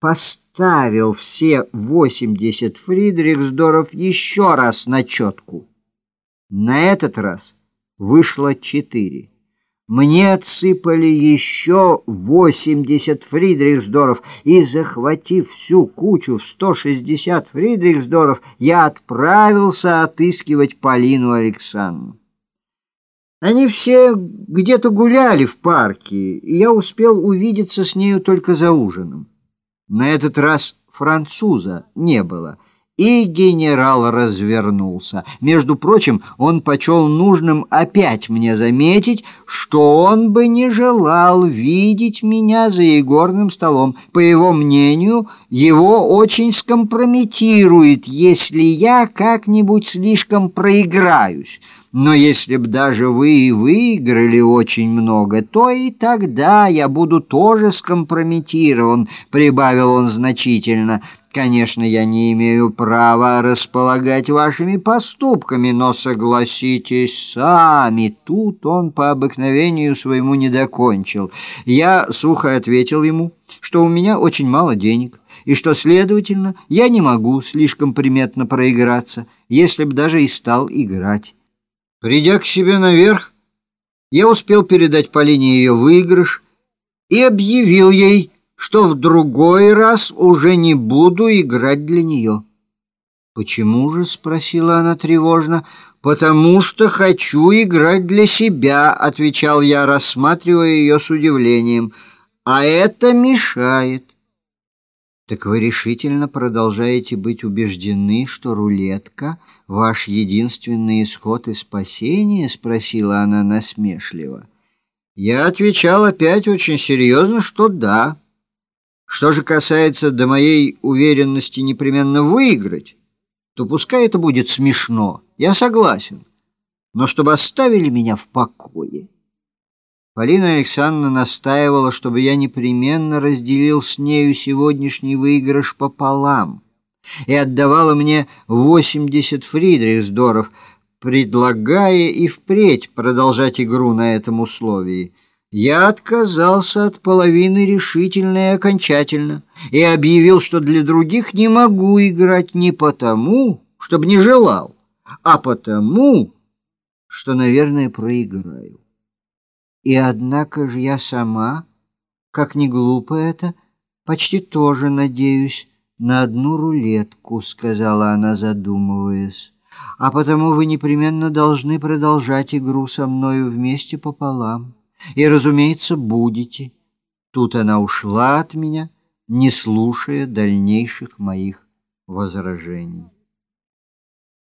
поставил все 80 Фридрихсдоров еще раз на четку. На этот раз вышло четыре. Мне отсыпали еще 80 Фридрихсдоров, и, захватив всю кучу в 160 Фридрихсдоров, я отправился отыскивать Полину Александровну. Они все где-то гуляли в парке, и я успел увидеться с нею только за ужином. На этот раз француза не было, и генерал развернулся. Между прочим, он почел нужным опять мне заметить, что он бы не желал видеть меня за игорным столом. По его мнению, его очень скомпрометирует, если я как-нибудь слишком проиграюсь. Но если б даже вы и выиграли очень много, то и тогда я буду тоже скомпрометирован, — прибавил он значительно. Конечно, я не имею права располагать вашими поступками, но согласитесь сами. Тут он по обыкновению своему не докончил. Я сухо ответил ему, что у меня очень мало денег, и что, следовательно, я не могу слишком приметно проиграться, если б даже и стал играть. Придя к себе наверх, я успел передать Полине ее выигрыш и объявил ей, что в другой раз уже не буду играть для нее. «Почему же?» — спросила она тревожно. «Потому что хочу играть для себя», — отвечал я, рассматривая ее с удивлением. «А это мешает». «Так вы решительно продолжаете быть убеждены, что рулетка — ваш единственный исход и спасение?» — спросила она насмешливо. Я отвечал опять очень серьезно, что да. Что же касается до моей уверенности непременно выиграть, то пускай это будет смешно, я согласен, но чтобы оставили меня в покое». Полина Александровна настаивала, чтобы я непременно разделил с нею сегодняшний выигрыш пополам и отдавала мне 80 фридрихсдоров, предлагая и впредь продолжать игру на этом условии. Я отказался от половины решительно и окончательно и объявил, что для других не могу играть не потому, чтобы не желал, а потому, что, наверное, проиграю. И однако же я сама, как ни глупо это, почти тоже надеюсь на одну рулетку, сказала она, задумываясь. А потому вы непременно должны продолжать игру со мною вместе пополам. И, разумеется, будете. Тут она ушла от меня, не слушая дальнейших моих возражений.